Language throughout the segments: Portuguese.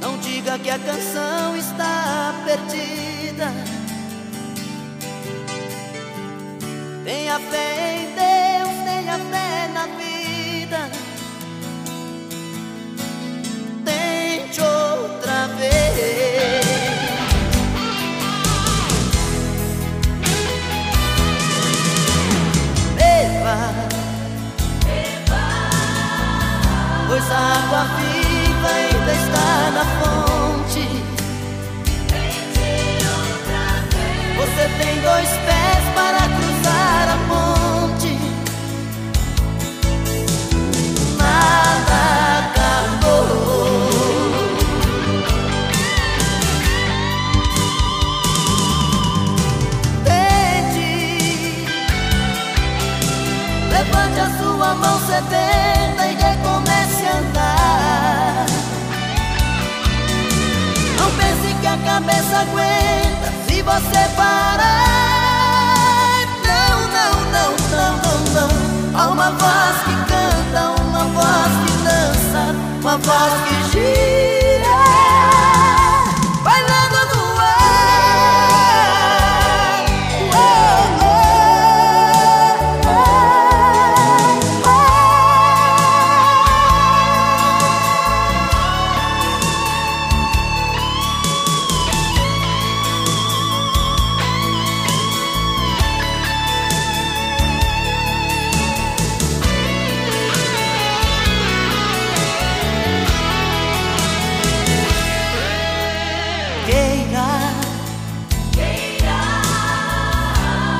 Não diga que a canção está perdida. Tenha fé água viva ainda está na fonte. Você tem dois pés para cruzar a ponte. Nada acabou. Tente, levante a sua mão sedenta e cabeça aguenta se você parar. Não, não, não, não, não, não. Há uma voz que canta, uma voz que dança, uma voz que gira.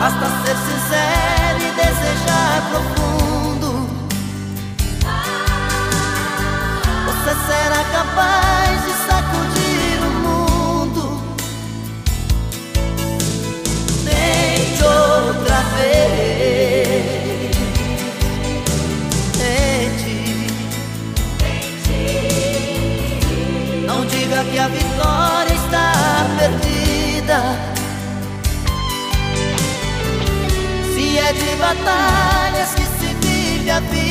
Basta ser sincero e desejar profundo. Você será capaz de sacudir o mundo. Tente outra vez. Tente. Não diga que a vitória está perdida. Batalhas que se vive a vida.